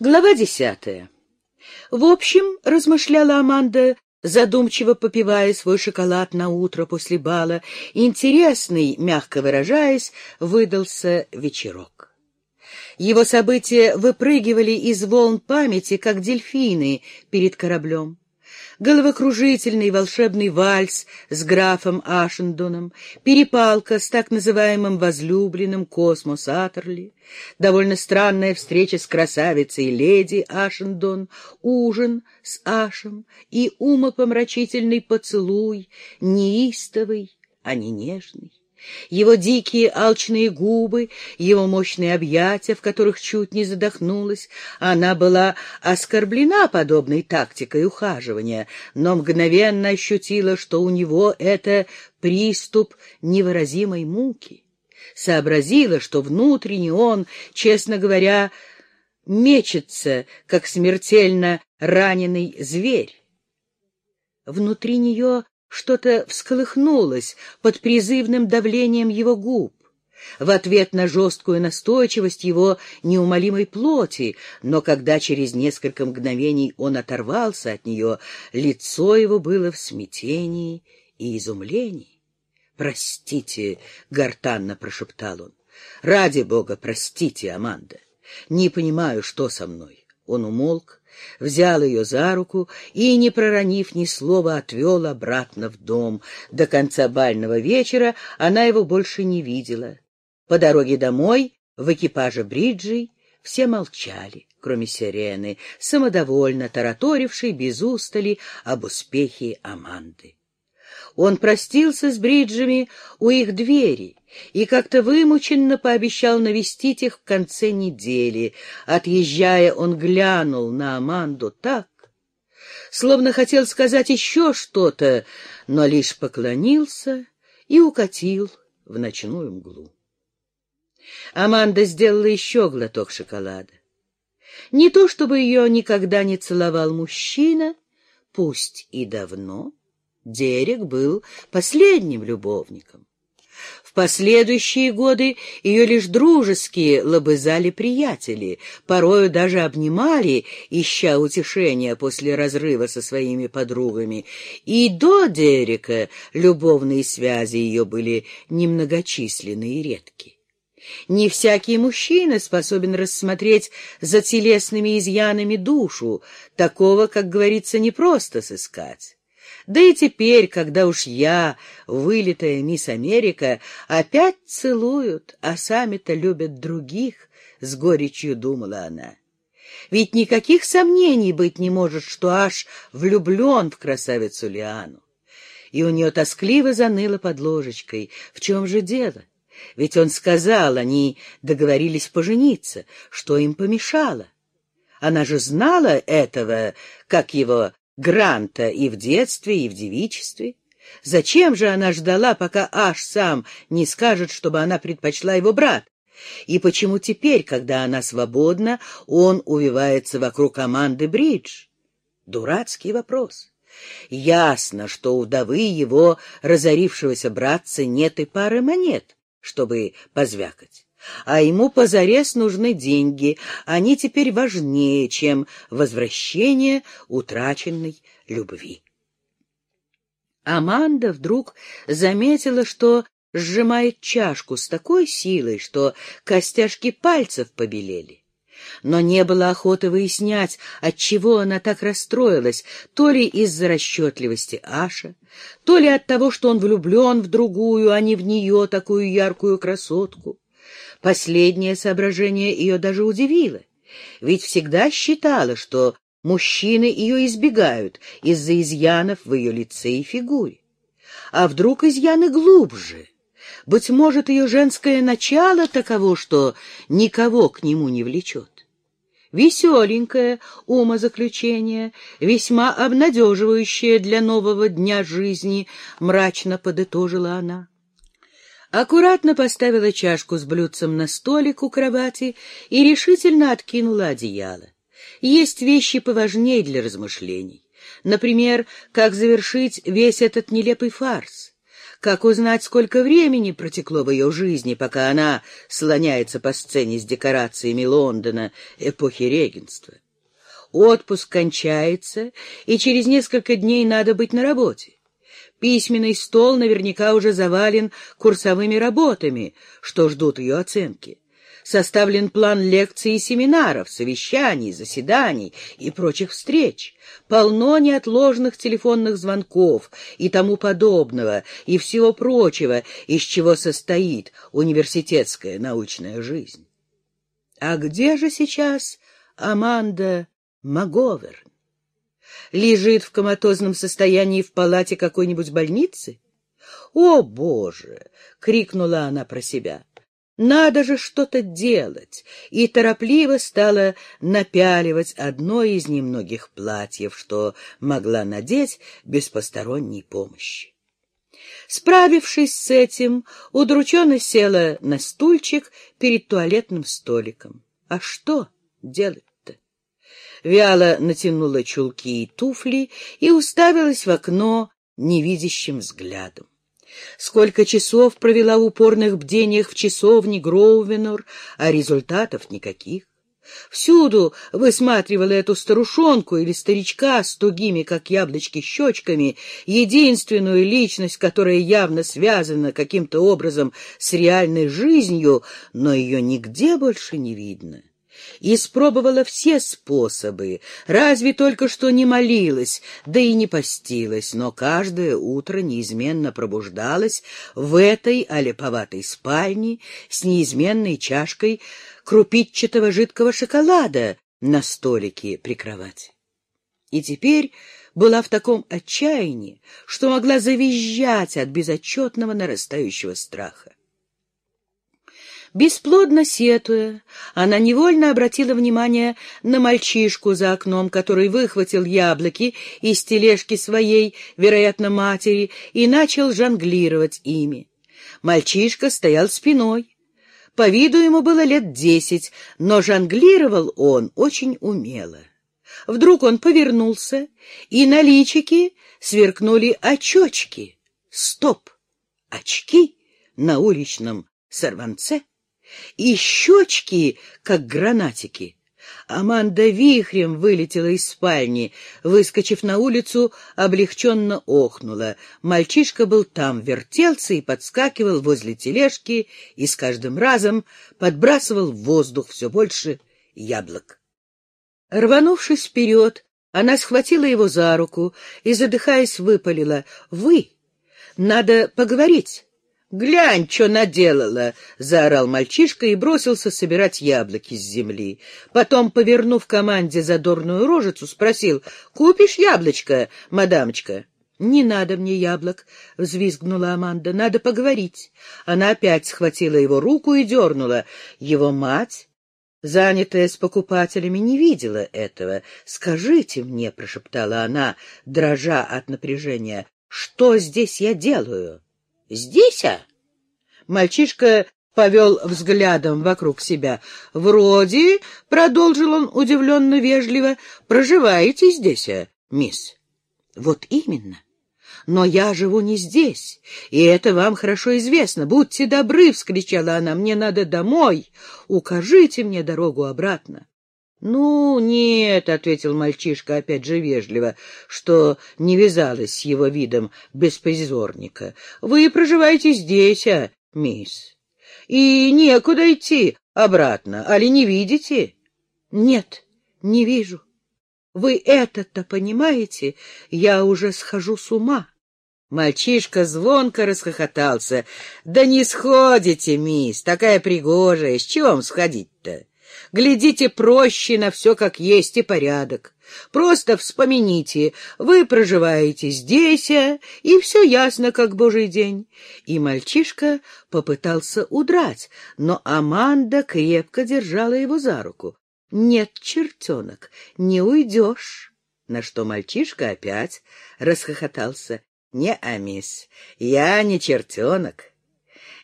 Глава десятая. В общем, размышляла Аманда, задумчиво попивая свой шоколад на утро после бала, интересный, мягко выражаясь, выдался вечерок. Его события выпрыгивали из волн памяти, как дельфины перед кораблем головокружительный волшебный вальс с графом Ашендоном, перепалка с так называемым возлюбленным Космос Атерли, довольно странная встреча с красавицей леди Ашендон, ужин с Ашем и умопомрачительный поцелуй, неистовый, а не нежный его дикие алчные губы, его мощные объятия, в которых чуть не задохнулась. Она была оскорблена подобной тактикой ухаживания, но мгновенно ощутила, что у него это приступ невыразимой муки. Сообразила, что внутренне он, честно говоря, мечется, как смертельно раненый зверь. Внутри нее что-то всколыхнулось под призывным давлением его губ, в ответ на жесткую настойчивость его неумолимой плоти, но когда через несколько мгновений он оторвался от нее, лицо его было в смятении и изумлении. «Простите», — гортанно прошептал он, — «ради бога, простите, Аманда, не понимаю, что со мной». Он умолк, взял ее за руку и, не проронив ни слова, отвел обратно в дом. До конца бального вечера она его больше не видела. По дороге домой, в экипаже Бриджей, все молчали, кроме Сирены, самодовольно тараторившей без устали об успехе Аманды. Он простился с Бриджами у их двери и как-то вымученно пообещал навестить их в конце недели. Отъезжая, он глянул на Аманду так, словно хотел сказать еще что-то, но лишь поклонился и укатил в ночную мглу. Аманда сделала еще глоток шоколада. Не то чтобы ее никогда не целовал мужчина, пусть и давно, Дерек был последним любовником. В последующие годы ее лишь дружеские лобызали приятели, порою даже обнимали, ища утешения после разрыва со своими подругами. И до Дерека любовные связи ее были немногочисленны и редки. Не всякий мужчина способен рассмотреть за телесными изъянами душу, такого, как говорится, непросто сыскать. Да и теперь, когда уж я, вылитая мисс Америка, опять целуют, а сами-то любят других, — с горечью думала она. Ведь никаких сомнений быть не может, что аж влюблен в красавицу Лиану. И у нее тоскливо заныло под ложечкой. В чем же дело? Ведь он сказал, они договорились пожениться, что им помешало. Она же знала этого, как его Гранта и в детстве, и в девичестве. Зачем же она ждала, пока Аш сам не скажет, чтобы она предпочла его брат? И почему теперь, когда она свободна, он увивается вокруг команды Бридж? Дурацкий вопрос. Ясно, что у вдовы его разорившегося братца нет и пары монет, чтобы позвякать а ему позарез нужны деньги, они теперь важнее, чем возвращение утраченной любви. Аманда вдруг заметила, что сжимает чашку с такой силой, что костяшки пальцев побелели. Но не было охоты выяснять, отчего она так расстроилась, то ли из-за расчетливости Аша, то ли от того, что он влюблен в другую, а не в нее, такую яркую красотку. Последнее соображение ее даже удивило, ведь всегда считала, что мужчины ее избегают из-за изъянов в ее лице и фигуре. А вдруг изъяны глубже? Быть может, ее женское начало таково, что никого к нему не влечет. Веселенькое умозаключение, весьма обнадеживающее для нового дня жизни, мрачно подытожила она аккуратно поставила чашку с блюдцем на столик у кровати и решительно откинула одеяло. Есть вещи поважнее для размышлений. Например, как завершить весь этот нелепый фарс. Как узнать, сколько времени протекло в ее жизни, пока она слоняется по сцене с декорациями Лондона эпохи регенства? Отпуск кончается, и через несколько дней надо быть на работе. Письменный стол наверняка уже завален курсовыми работами, что ждут ее оценки составлен план лекций и семинаров, совещаний, заседаний и прочих встреч. Полно неотложных телефонных звонков и тому подобного, и всего прочего, из чего состоит университетская научная жизнь. А где же сейчас Аманда Маговерн? Лежит в коматозном состоянии в палате какой-нибудь больницы? «О, Боже!» — крикнула она про себя. Надо же что-то делать, и торопливо стала напяливать одно из немногих платьев, что могла надеть без посторонней помощи. Справившись с этим, удрученно села на стульчик перед туалетным столиком. А что делать-то? Вяло натянула чулки и туфли и уставилась в окно невидящим взглядом. Сколько часов провела в упорных бдениях в часовне Гроувенор, а результатов никаких. Всюду высматривала эту старушонку или старичка с тугими, как яблочки, щечками, единственную личность, которая явно связана каким-то образом с реальной жизнью, но ее нигде больше не видно испробовала все способы, разве только что не молилась, да и не постилась, но каждое утро неизменно пробуждалась в этой олеповатой спальне с неизменной чашкой крупичатого жидкого шоколада на столике при кровати. И теперь была в таком отчаянии, что могла завизжать от безотчетного нарастающего страха. Бесплодно сетуя, она невольно обратила внимание на мальчишку за окном, который выхватил яблоки из тележки своей, вероятно, матери, и начал жонглировать ими. Мальчишка стоял спиной. По виду ему было лет десять, но жонглировал он очень умело. Вдруг он повернулся, и на личике сверкнули очочки. Стоп! Очки на уличном сорванце? И щечки, как гранатики. Аманда вихрем вылетела из спальни, выскочив на улицу, облегченно охнула. Мальчишка был там, вертелся и подскакивал возле тележки и с каждым разом подбрасывал в воздух все больше яблок. Рванувшись вперед, она схватила его за руку и, задыхаясь, выпалила. — Вы! Надо поговорить. «Глянь, что наделала!» — заорал мальчишка и бросился собирать яблоки с земли. Потом, повернув команде задорную рожицу, спросил, «Купишь яблочко, мадамочка?» «Не надо мне яблок», — взвизгнула Аманда, — «надо поговорить». Она опять схватила его руку и дернула. Его мать, занятая с покупателями, не видела этого. «Скажите мне», — прошептала она, дрожа от напряжения, — «что здесь я делаю?» Здесь, а? Мальчишка повел взглядом вокруг себя. «Вроде, — продолжил он удивленно вежливо, — проживаете здесь, а, мисс?» «Вот именно. Но я живу не здесь, и это вам хорошо известно. Будьте добры, — вскричала она, — мне надо домой. Укажите мне дорогу обратно». «Ну, нет», — ответил мальчишка опять же вежливо, что не вязалось с его видом беспризорника. «Вы проживаете здесь, а, мисс? И некуда идти обратно, али не видите?» «Нет, не вижу. Вы это-то понимаете? Я уже схожу с ума». Мальчишка звонко расхохотался. «Да не сходите, мисс, такая пригожая, с вам сходить-то?» Глядите проще на все как есть и порядок. Просто вспомните, вы проживаете здесь, а, и все ясно, как божий день. И мальчишка попытался удрать, но Аманда крепко держала его за руку. «Нет, чертенок, не уйдешь». На что мальчишка опять расхохотался. «Не, амис, я не чертенок.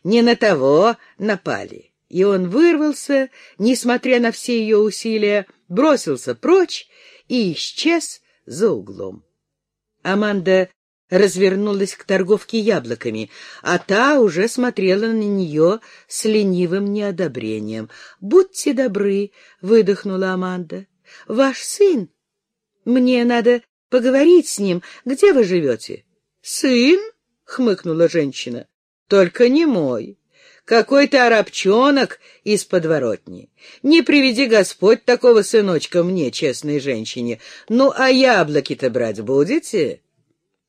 Не на того напали и он вырвался, несмотря на все ее усилия, бросился прочь и исчез за углом. Аманда развернулась к торговке яблоками, а та уже смотрела на нее с ленивым неодобрением. «Будьте добры», — выдохнула Аманда. «Ваш сын? Мне надо поговорить с ним. Где вы живете?» «Сын?» — хмыкнула женщина. «Только не мой. Какой-то арабчонок из подворотни. Не приведи Господь такого сыночка мне, честной женщине. Ну, а яблоки-то брать будете?»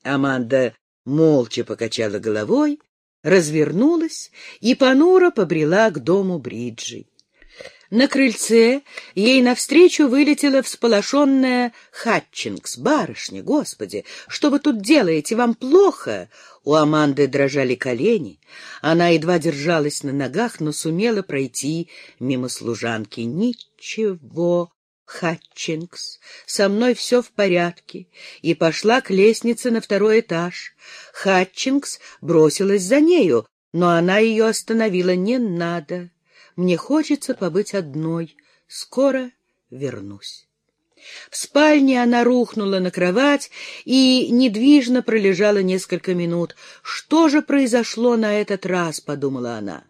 Аманда молча покачала головой, развернулась и понуро побрела к дому Бриджи. На крыльце ей навстречу вылетела всполошенная Хатчингс. «Барышня, господи, что вы тут делаете? Вам плохо?» У Аманды дрожали колени. Она едва держалась на ногах, но сумела пройти мимо служанки. «Ничего, Хатчингс, со мной все в порядке, и пошла к лестнице на второй этаж. Хатчингс бросилась за нею, но она ее остановила. «Не надо, мне хочется побыть одной, скоро вернусь». В спальне она рухнула на кровать и недвижно пролежала несколько минут. «Что же произошло на этот раз?» — подумала она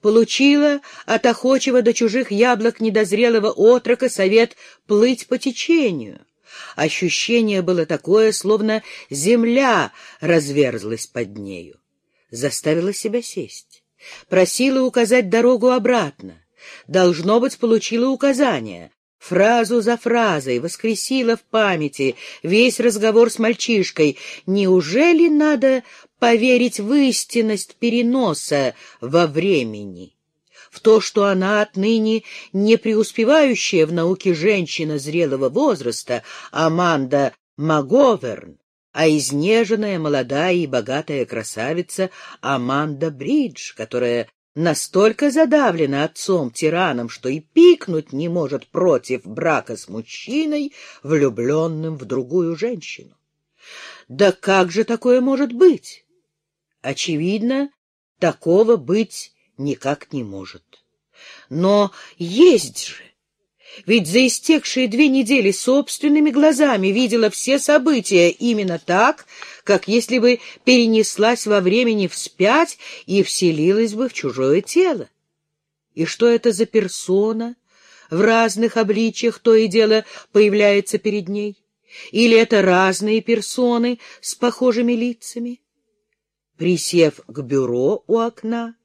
получила от охочего до чужих яблок недозрелого отрока совет плыть по течению. Ощущение было такое, словно земля разверзлась под нею. Заставила себя сесть. Просила указать дорогу обратно. Должно быть, получила указание. Фразу за фразой воскресила в памяти весь разговор с мальчишкой. Неужели надо поверить в истинность переноса во времени, в то, что она отныне не преуспевающая в науке женщина зрелого возраста, Аманда Маговерн, а изнеженная, молодая и богатая красавица Аманда Бридж, которая настолько задавлена отцом-тираном, что и пикнуть не может против брака с мужчиной, влюбленным в другую женщину. Да как же такое может быть? Очевидно, такого быть никак не может. Но есть же! Ведь за истекшие две недели собственными глазами видела все события именно так, как если бы перенеслась во времени вспять и вселилась бы в чужое тело. И что это за персона в разных обличьях то и дело появляется перед ней? Или это разные персоны с похожими лицами? Присев к бюро у окна,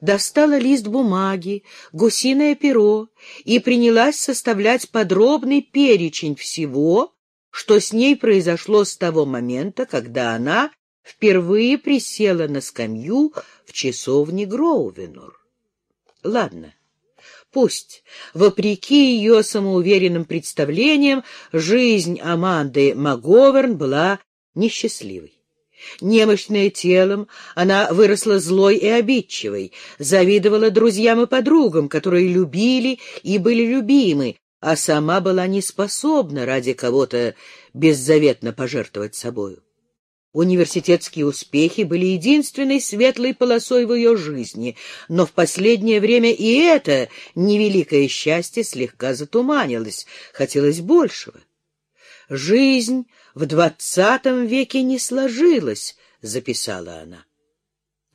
достала лист бумаги, гусиное перо и принялась составлять подробный перечень всего, что с ней произошло с того момента, когда она впервые присела на скамью в часовне Гроувенор. Ладно, пусть, вопреки ее самоуверенным представлениям, жизнь Аманды Маговерн была несчастливой. Немощная телом, она выросла злой и обидчивой, завидовала друзьям и подругам, которые любили и были любимы, а сама была не способна ради кого-то беззаветно пожертвовать собою. Университетские успехи были единственной светлой полосой в ее жизни, но в последнее время и это невеликое счастье слегка затуманилось, хотелось большего. Жизнь в двадцатом веке не сложилось, — записала она.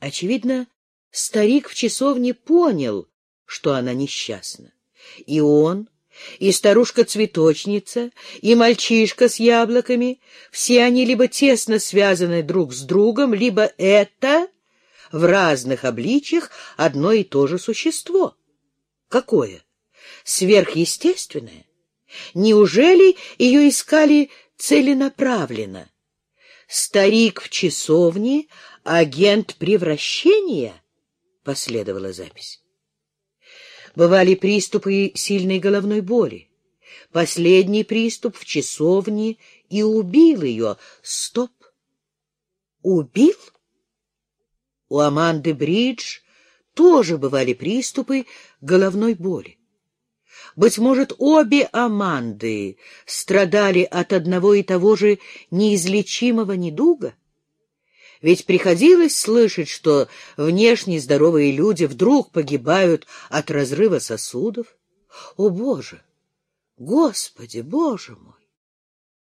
Очевидно, старик в часовне понял, что она несчастна. И он, и старушка-цветочница, и мальчишка с яблоками — все они либо тесно связаны друг с другом, либо это в разных обличьях одно и то же существо. Какое? Сверхъестественное? Неужели ее искали целенаправленно. «Старик в часовне, агент превращения?» — последовала запись. Бывали приступы сильной головной боли. Последний приступ в часовне и убил ее. Стоп! Убил? У Аманды Бридж тоже бывали приступы головной боли. Быть может, обе Аманды страдали от одного и того же неизлечимого недуга? Ведь приходилось слышать, что внешне здоровые люди вдруг погибают от разрыва сосудов. О, Боже! Господи, Боже мой!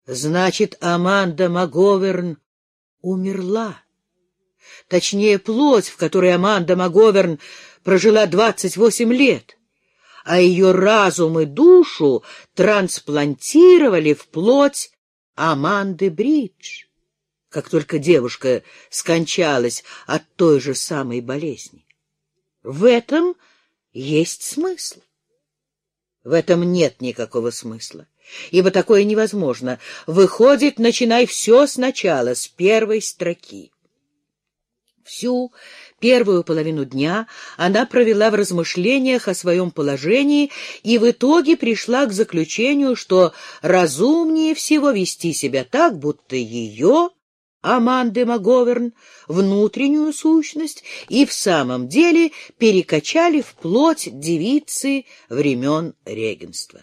Значит, Аманда Маговерн умерла. Точнее, плоть, в которой Аманда Маговерн прожила двадцать восемь лет, а ее разум и душу трансплантировали в плоть Аманды Бридж, как только девушка скончалась от той же самой болезни. В этом есть смысл. В этом нет никакого смысла, ибо такое невозможно. Выходит, начинай все сначала, с первой строки. Всю первую половину дня она провела в размышлениях о своем положении и в итоге пришла к заключению, что разумнее всего вести себя так, будто ее Аманды Маговерн внутреннюю сущность и в самом деле перекачали в плоть девицы времен регенства.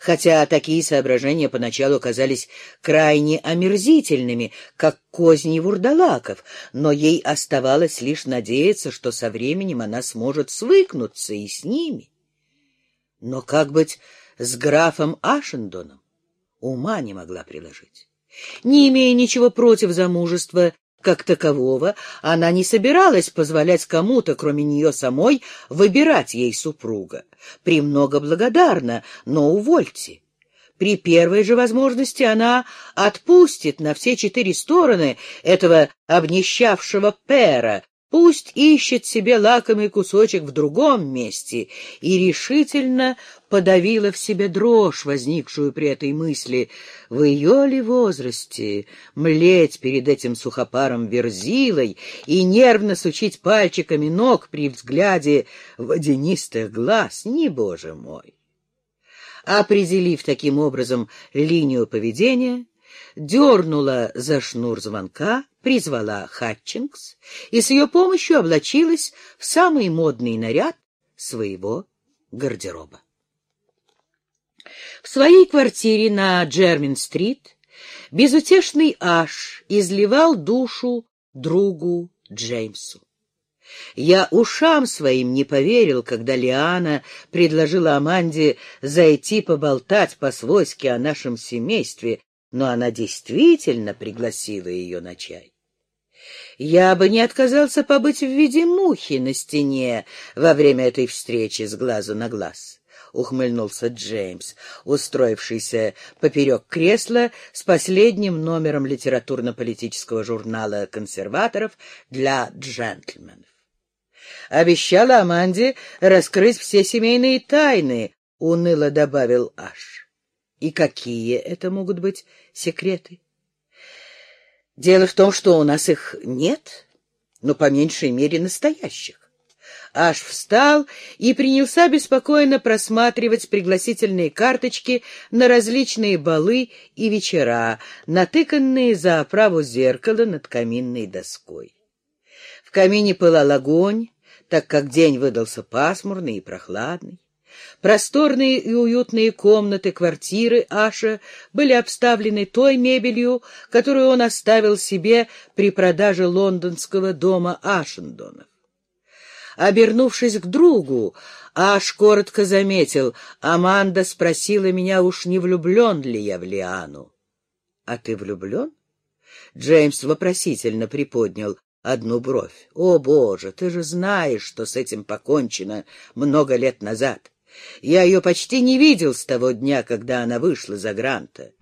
Хотя такие соображения поначалу казались крайне омерзительными, как козни вурдалаков, но ей оставалось лишь надеяться, что со временем она сможет свыкнуться и с ними. Но как быть с графом Ашендоном? Ума не могла приложить. Не имея ничего против замужества как такового, она не собиралась позволять кому-то, кроме нее самой, выбирать ей супруга. Премного благодарна, но увольте. При первой же возможности она отпустит на все четыре стороны этого обнищавшего пера, Пусть ищет себе лакомый кусочек в другом месте, и решительно подавила в себе дрожь, возникшую при этой мысли. В ее ли возрасте млеть перед этим сухопаром верзилой и нервно сучить пальчиками ног при взгляде водянистых глаз? Не, боже мой! Определив таким образом линию поведения, дернула за шнур звонка, призвала Хатчингс и с ее помощью облачилась в самый модный наряд своего гардероба. В своей квартире на Джермин-стрит безутешный Аш изливал душу другу Джеймсу. Я ушам своим не поверил, когда Лиана предложила Аманде зайти поболтать по-свойски о нашем семействе, но она действительно пригласила ее на чай. Я бы не отказался побыть в виде мухи на стене во время этой встречи с глазу на глаз. — ухмыльнулся Джеймс, устроившийся поперек кресла с последним номером литературно-политического журнала консерваторов для джентльменов. Обещала Аманде раскрыть все семейные тайны, — уныло добавил Аш. И какие это могут быть секреты? Дело в том, что у нас их нет, но по меньшей мере настоящих. Аж встал и принялся беспокойно просматривать пригласительные карточки на различные балы и вечера, натыканные за оправу зеркала над каминной доской. В камине пылал огонь, так как день выдался пасмурный и прохладный. Просторные и уютные комнаты квартиры Аша были обставлены той мебелью, которую он оставил себе при продаже лондонского дома Ашендонов. Обернувшись к другу, Аш коротко заметил, «Аманда спросила меня, уж не влюблен ли я в Лиану». «А ты влюблен?» Джеймс вопросительно приподнял одну бровь. «О, Боже, ты же знаешь, что с этим покончено много лет назад. Я ее почти не видел с того дня, когда она вышла за Гранта.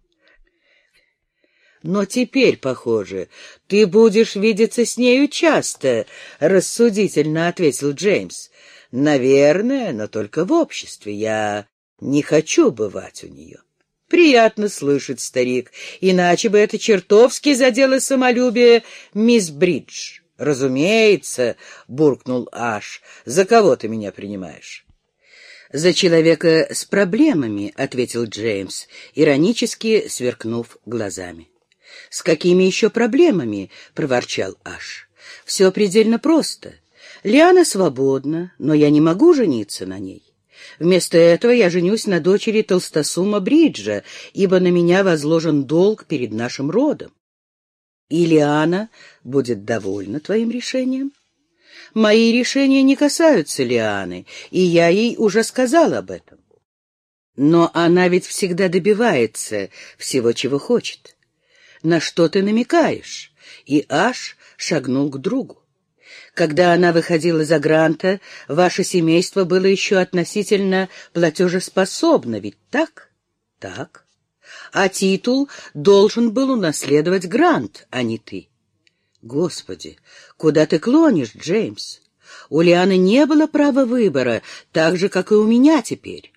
Но теперь, похоже, ты будешь видеться с нею часто, — рассудительно ответил Джеймс. Наверное, но только в обществе. Я не хочу бывать у нее. Приятно слышать, старик, иначе бы это чертовски задело самолюбие мисс Бридж. Разумеется, — буркнул Аш, — за кого ты меня принимаешь? «За человека с проблемами», — ответил Джеймс, иронически сверкнув глазами. «С какими еще проблемами?» — проворчал Аш. «Все предельно просто. Лиана свободна, но я не могу жениться на ней. Вместо этого я женюсь на дочери Толстосума Бриджа, ибо на меня возложен долг перед нашим родом. И Лиана будет довольна твоим решением?» Мои решения не касаются Лианы, и я ей уже сказал об этом. Но она ведь всегда добивается всего, чего хочет. На что ты намекаешь? И Аш шагнул к другу. Когда она выходила за гранта, ваше семейство было еще относительно платежеспособно, ведь так? Так. А титул должен был унаследовать грант, а не ты. Господи, куда ты клонишь, Джеймс? У Лианы не было права выбора, так же, как и у меня теперь.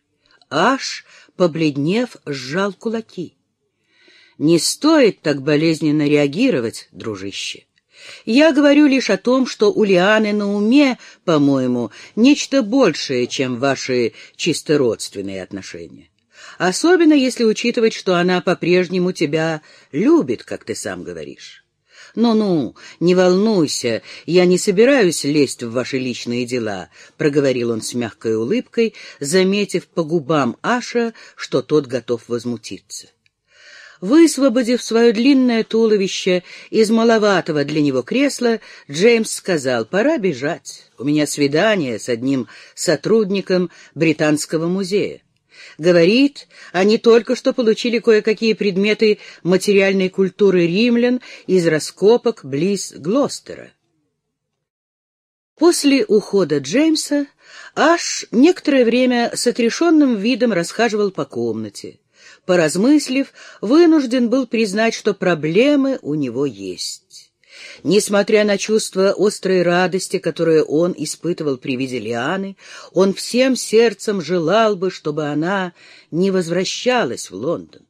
Аж, побледнев, сжал кулаки. Не стоит так болезненно реагировать, дружище. Я говорю лишь о том, что у Лианы на уме, по-моему, нечто большее, чем ваши чисто родственные отношения. Особенно если учитывать, что она по-прежнему тебя любит, как ты сам говоришь. «Ну-ну, не волнуйся, я не собираюсь лезть в ваши личные дела», — проговорил он с мягкой улыбкой, заметив по губам Аша, что тот готов возмутиться. Высвободив свое длинное туловище из маловатого для него кресла, Джеймс сказал, «Пора бежать. У меня свидание с одним сотрудником Британского музея. Говорит, они только что получили кое-какие предметы материальной культуры римлян из раскопок близ Глостера». После ухода Джеймса Аш некоторое время с отрешенным видом расхаживал по комнате поразмыслив, вынужден был признать, что проблемы у него есть. Несмотря на чувство острой радости, которое он испытывал при виде Лианы, он всем сердцем желал бы, чтобы она не возвращалась в Лондон.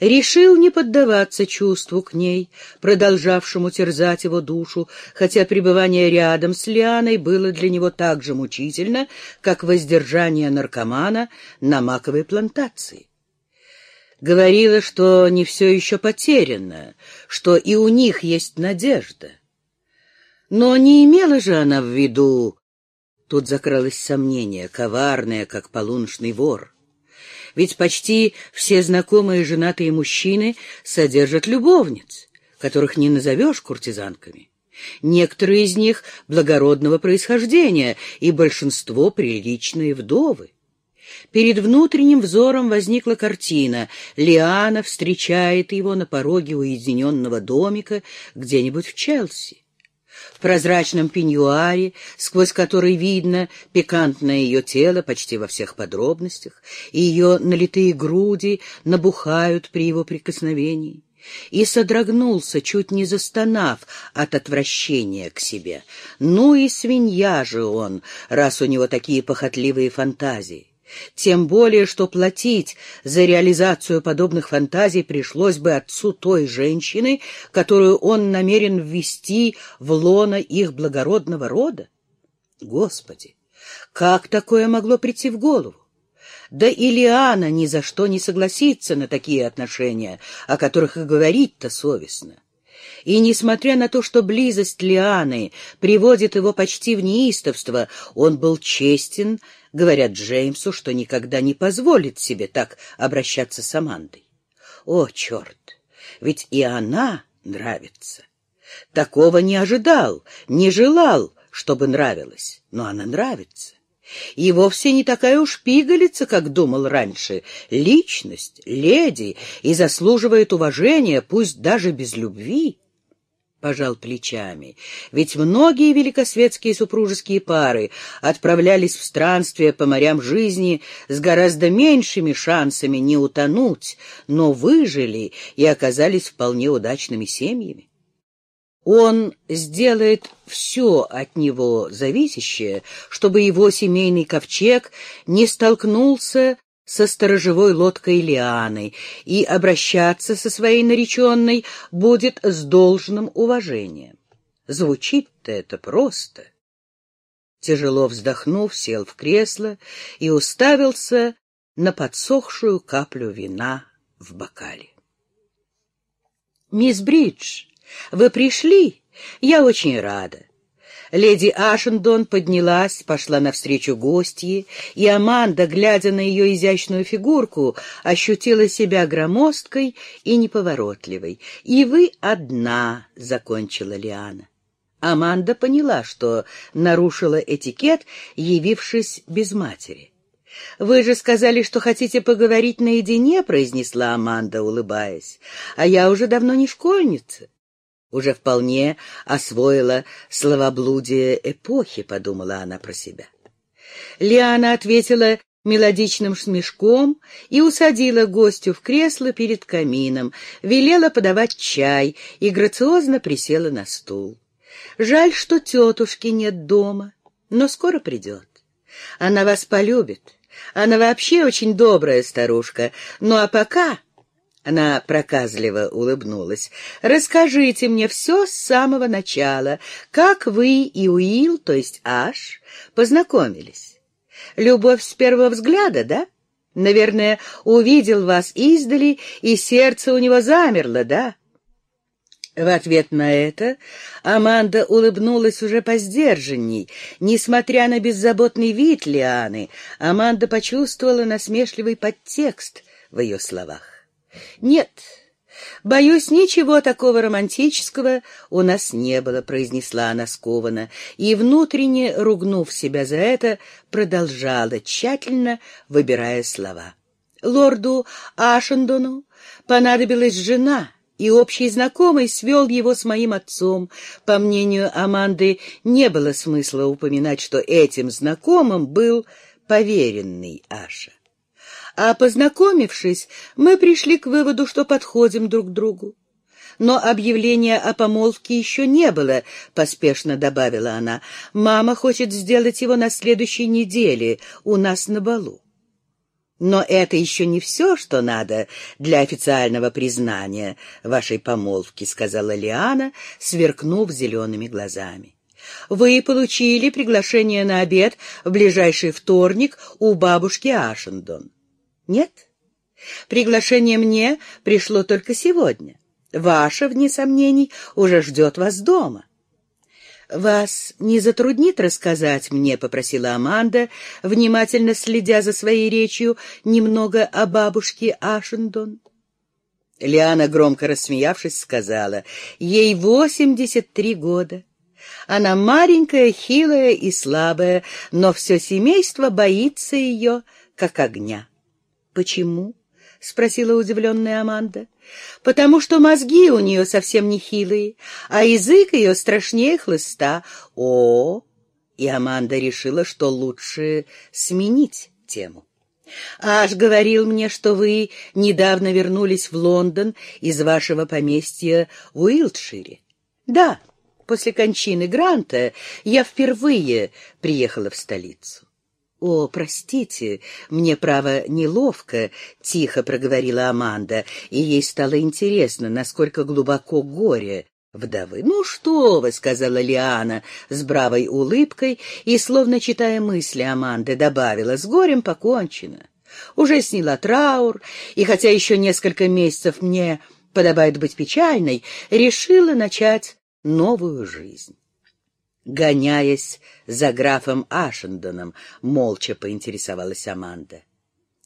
Решил не поддаваться чувству к ней, продолжавшему терзать его душу, хотя пребывание рядом с Лианой было для него так же мучительно, как воздержание наркомана на маковой плантации говорила, что не все еще потеряно, что и у них есть надежда. Но не имела же она в виду... Тут закралось сомнение, коварное, как полуночный вор. Ведь почти все знакомые женатые мужчины содержат любовниц, которых не назовешь куртизанками. Некоторые из них благородного происхождения, и большинство приличные вдовы. Перед внутренним взором возникла картина. Лиана встречает его на пороге уединенного домика где-нибудь в Челси. В прозрачном пеньюаре, сквозь который видно пикантное ее тело почти во всех подробностях, и ее налитые груди набухают при его прикосновении и содрогнулся, чуть не застонав от отвращения к себе. Ну и свинья же он, раз у него такие похотливые фантазии. Тем более, что платить за реализацию подобных фантазий пришлось бы отцу той женщины, которую он намерен ввести в лоно их благородного рода. Господи, как такое могло прийти в голову? Да Илиана ни за что не согласится на такие отношения, о которых и говорить-то совестно. И несмотря на то, что близость Лианы приводит его почти в неистовство, он был честен, говорят Джеймсу, что никогда не позволит себе так обращаться с Амандой. О, черт! Ведь и она нравится. Такого не ожидал, не желал, чтобы нравилось, но она нравится. И вовсе не такая уж пигалица, как думал раньше. Личность, леди, и заслуживает уважения, пусть даже без любви пожал плечами. Ведь многие великосветские супружеские пары отправлялись в странствие по морям жизни с гораздо меньшими шансами не утонуть, но выжили и оказались вполне удачными семьями. Он сделает все от него зависящее, чтобы его семейный ковчег не столкнулся со сторожевой лодкой Лианы и обращаться со своей нареченной будет с должным уважением. Звучит-то это просто. Тяжело вздохнув, сел в кресло и уставился на подсохшую каплю вина в бокале. «Мисс Бридж, вы пришли? Я очень рада. Леди Ашендон поднялась, пошла навстречу гостье, и Аманда, глядя на ее изящную фигурку, ощутила себя громоздкой и неповоротливой. «И вы одна», — закончила Лиана. Аманда поняла, что нарушила этикет, явившись без матери. «Вы же сказали, что хотите поговорить наедине», — произнесла Аманда, улыбаясь. «А я уже давно не школьница. Уже вполне освоила словоблудие эпохи, подумала она про себя. Лиана ответила мелодичным смешком и усадила гостю в кресло перед камином, велела подавать чай и грациозно присела на стул. Жаль, что тетушки нет дома, но скоро придет. Она вас полюбит. Она вообще очень добрая старушка. Ну а пока она проказливо улыбнулась. «Расскажите мне все с самого начала, как вы и Уилл, то есть Аш, познакомились. Любовь с первого взгляда, да? Наверное, увидел вас издали, и сердце у него замерло, да?» В ответ на это Аманда улыбнулась уже посдержанней. Несмотря на беззаботный вид Лианы, Аманда почувствовала насмешливый подтекст в ее словах. «Нет, боюсь, ничего такого романтического у нас не было», — произнесла она скованно, и, внутренне ругнув себя за это, продолжала, тщательно выбирая слова. «Лорду Ашендону понадобилась жена» и общий знакомый свел его с моим отцом. По мнению Аманды, не было смысла упоминать, что этим знакомым был поверенный Аша. А познакомившись, мы пришли к выводу, что подходим друг другу. Но объявления о помолвке еще не было, — поспешно добавила она. Мама хочет сделать его на следующей неделе у нас на балу. Но это еще не все, что надо для официального признания вашей помолвки, — сказала Лиана, сверкнув зелеными глазами. Вы получили приглашение на обед в ближайший вторник у бабушки Ашендон. Нет? Приглашение мне пришло только сегодня. Ваша, вне сомнений, уже ждет вас дома. «Вас не затруднит рассказать мне?» — попросила Аманда, внимательно следя за своей речью, немного о бабушке Ашендон. Лиана, громко рассмеявшись, сказала, «Ей восемьдесят три года. Она маленькая, хилая и слабая, но все семейство боится ее, как огня». «Почему?» — спросила удивленная Аманда. «Потому что мозги у нее совсем не хилые, а язык ее страшнее хлыста. О!» И Аманда решила, что лучше сменить тему. «Аж говорил мне, что вы недавно вернулись в Лондон из вашего поместья в Уилтшире». «Да, после кончины Гранта я впервые приехала в столицу». «О, простите, мне, право, неловко», — тихо проговорила Аманда, и ей стало интересно, насколько глубоко горе вдовы. «Ну что вы», — сказала Лиана с бравой улыбкой и, словно читая мысли Аманды, добавила, «с горем покончено. Уже сняла траур, и хотя еще несколько месяцев мне подобает быть печальной, решила начать новую жизнь» гоняясь за графом Ашендоном, молча поинтересовалась Аманда.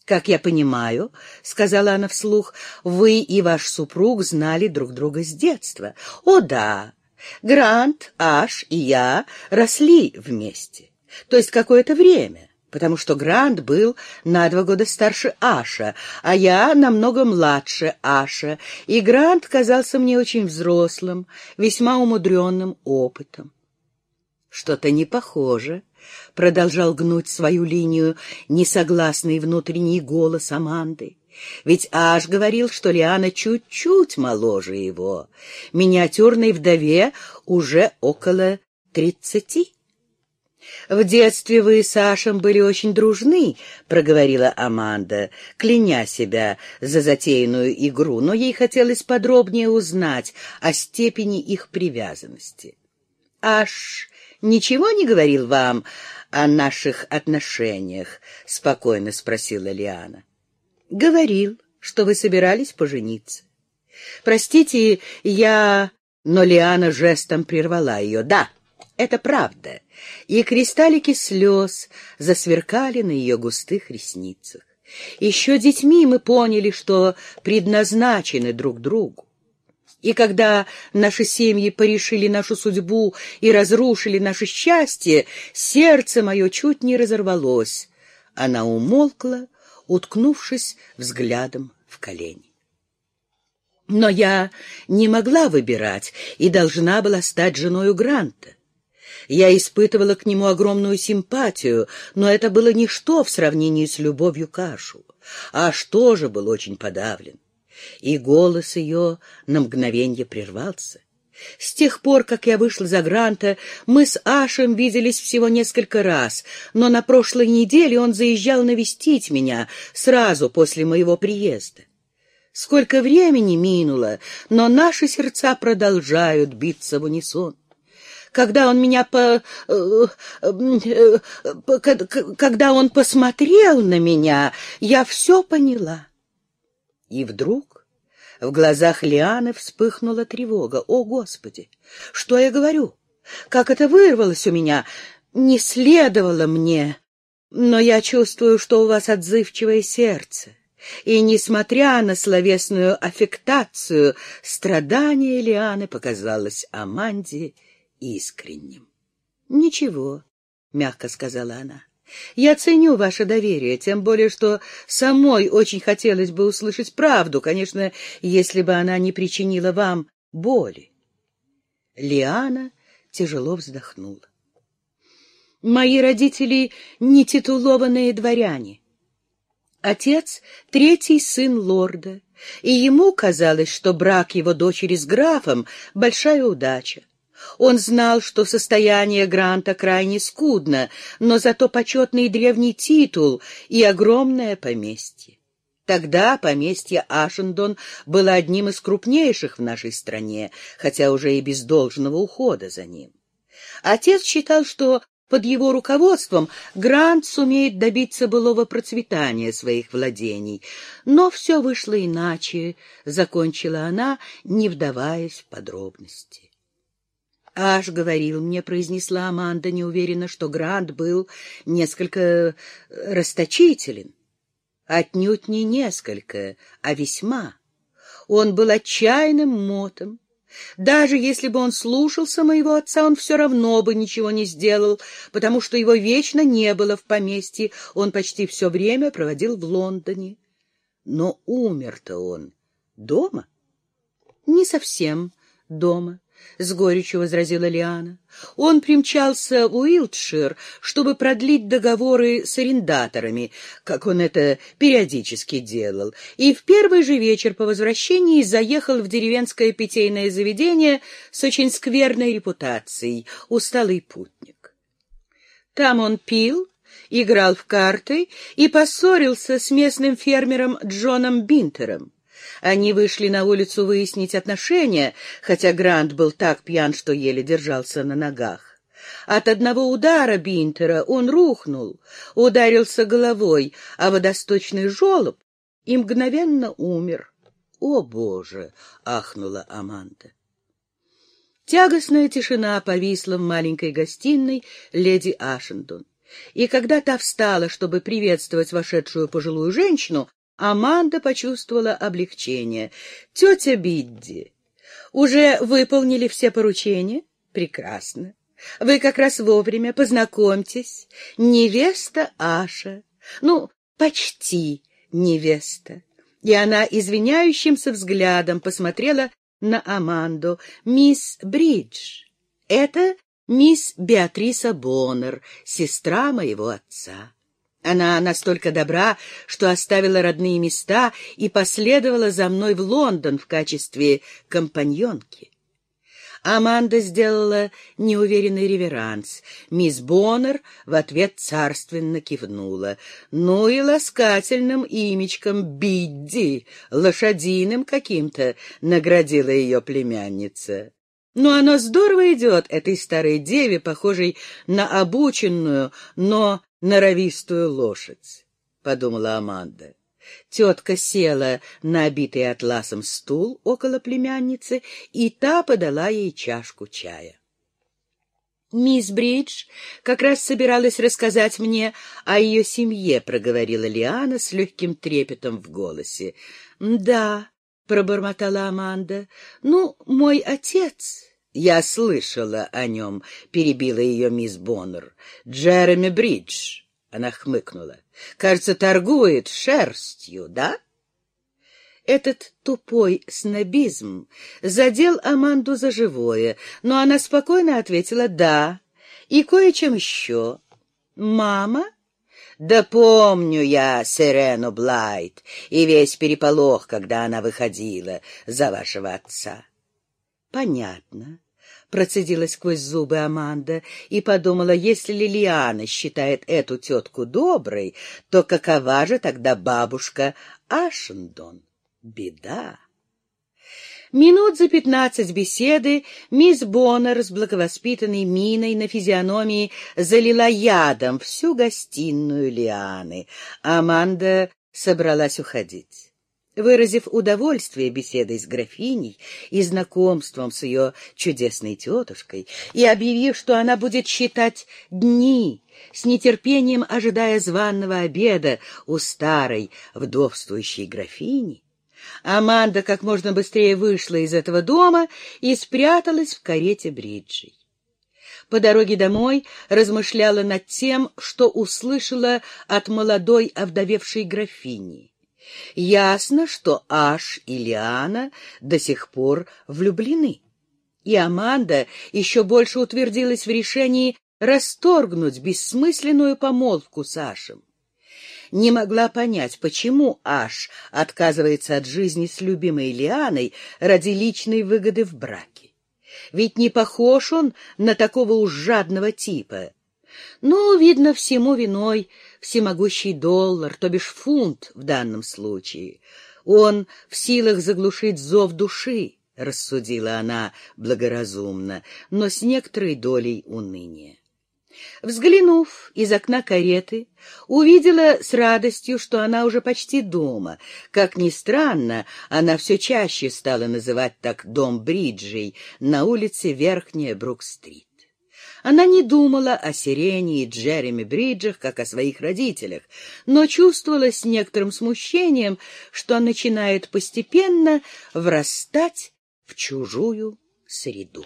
«Как я понимаю, — сказала она вслух, — вы и ваш супруг знали друг друга с детства. О, да! Грант, Аш и я росли вместе. То есть какое-то время, потому что Грант был на два года старше Аша, а я намного младше Аша, и Грант казался мне очень взрослым, весьма умудренным опытом. Что-то не похоже, — продолжал гнуть свою линию несогласный внутренний голос Аманды. Ведь Аш говорил, что Лиана чуть-чуть моложе его. Миниатюрной вдове уже около тридцати. «В детстве вы с Ашем были очень дружны», — проговорила Аманда, кляня себя за затеянную игру, но ей хотелось подробнее узнать о степени их привязанности. Аш ничего не говорил вам о наших отношениях? — спокойно спросила Лиана. — Говорил, что вы собирались пожениться. — Простите, я... Но Лиана жестом прервала ее. — Да, это правда. И кристаллики слез засверкали на ее густых ресницах. Еще детьми мы поняли, что предназначены друг другу. И когда наши семьи порешили нашу судьбу и разрушили наше счастье, сердце мое чуть не разорвалось. Она умолкла, уткнувшись взглядом в колени. Но я не могла выбирать и должна была стать женой Гранта. Я испытывала к нему огромную симпатию, но это было ничто в сравнении с любовью к Ашу. Аш тоже был очень подавлен, и голос ее на мгновенье прервался. С тех пор, как я вышла за Гранта, мы с Ашем виделись всего несколько раз, но на прошлой неделе он заезжал навестить меня сразу после моего приезда. Сколько времени минуло, но наши сердца продолжают биться в унисон. Когда он меня по... Э, э, когда он посмотрел на меня, я все поняла. И вдруг в глазах Лианы вспыхнула тревога. О, Господи! Что я говорю? Как это вырвалось у меня? Не следовало мне. Но я чувствую, что у вас отзывчивое сердце. И, несмотря на словесную аффектацию, страдание Лианы показалось Аманде искренним. — Ничего, — мягко сказала она. — Я ценю ваше доверие, тем более, что самой очень хотелось бы услышать правду, конечно, если бы она не причинила вам боли. Лиана тяжело вздохнула. Мои родители не титулованные дворяне. Отец — третий сын лорда, и ему казалось, что брак его дочери с графом — большая удача. Он знал, что состояние Гранта крайне скудно, но зато почетный древний титул и огромное поместье. Тогда поместье Ашендон было одним из крупнейших в нашей стране, хотя уже и без должного ухода за ним. Отец считал, что под его руководством Грант сумеет добиться былого процветания своих владений. Но все вышло иначе, — закончила она, не вдаваясь в подробности. «Аж говорил мне», — произнесла Аманда неуверенно, что Грант был несколько э, расточителен. Отнюдь не несколько, а весьма. Он был отчаянным мотом. Даже если бы он слушался моего отца, он все равно бы ничего не сделал, потому что его вечно не было в поместье, он почти все время проводил в Лондоне. Но умер-то он дома? Не совсем дома. — с горечью возразила Лиана. Он примчался в Уилтшир, чтобы продлить договоры с арендаторами, как он это периодически делал, и в первый же вечер по возвращении заехал в деревенское питейное заведение с очень скверной репутацией «Усталый путник». Там он пил, играл в карты и поссорился с местным фермером Джоном Бинтером. Они вышли на улицу выяснить отношения, хотя Грант был так пьян, что еле держался на ногах. От одного удара Бинтера он рухнул, ударился головой, а водосточный жолоб и мгновенно умер. «О, Боже!» — ахнула Аманда. Тягостная тишина повисла в маленькой гостиной леди Ашендон. И когда та встала, чтобы приветствовать вошедшую пожилую женщину, Аманда почувствовала облегчение. «Тетя Бидди, уже выполнили все поручения? Прекрасно. Вы как раз вовремя, познакомьтесь. Невеста Аша. Ну, почти невеста». И она извиняющимся взглядом посмотрела на Аманду. «Мисс Бридж, это мисс Беатриса Боннер, сестра моего отца». Она настолько добра, что оставила родные места и последовала за мной в Лондон в качестве компаньонки. Аманда сделала неуверенный реверанс. Мисс Боннер в ответ царственно кивнула. Ну и ласкательным имечком Бидди, лошадиным каким-то, наградила ее племянница. Но оно здорово идет этой старой деве, похожей на обученную, но норовистую лошадь, — подумала Аманда. Тетка села на обитый атласом стул около племянницы, и та подала ей чашку чая. «Мисс Бридж как раз собиралась рассказать мне о ее семье», — проговорила Лиана с легким трепетом в голосе. «Да», — пробормотала Аманда, — «ну, мой отец...» «Я слышала о нем», — перебила ее мисс Боннер. «Джереми Бридж». Она хмыкнула. «Кажется, торгует шерстью, да?» Этот тупой снобизм задел Аманду за живое, но она спокойно ответила «да» и кое-чем еще. «Мама?» «Да помню я Сирену Блайт и весь переполох, когда она выходила за вашего отца». «Понятно». Процедила сквозь зубы Аманда и подумала, если Лилиана считает эту тетку доброй, то какова же тогда бабушка Ашендон? Беда. Минут за пятнадцать беседы мисс Боннер с благовоспитанной миной на физиономии залила ядом всю гостиную Лианы. Аманда собралась уходить. Выразив удовольствие беседой с графиней и знакомством с ее чудесной тетушкой, и объявив, что она будет считать дни, с нетерпением ожидая званного обеда у старой вдовствующей графини, Аманда как можно быстрее вышла из этого дома и спряталась в карете Бриджей. По дороге домой размышляла над тем, что услышала от молодой овдовевшей графини. Ясно, что Аш и Лиана до сих пор влюблены. И Аманда еще больше утвердилась в решении расторгнуть бессмысленную помолвку с Ашем не могла понять, почему Аш отказывается от жизни с любимой Лианой ради личной выгоды в браке. Ведь не похож он на такого уж жадного типа. Но, видно, всему виной всемогущий доллар, то бишь фунт в данном случае. Он в силах заглушить зов души, — рассудила она благоразумно, но с некоторой долей уныния. Взглянув из окна кареты, увидела с радостью, что она уже почти дома. Как ни странно, она все чаще стала называть так дом Бриджей на улице Верхняя Брук-стрит. Она не думала о Сирене и Джереми Бриджах, как о своих родителях, но чувствовала с некоторым смущением, что начинает постепенно врастать в чужую среду.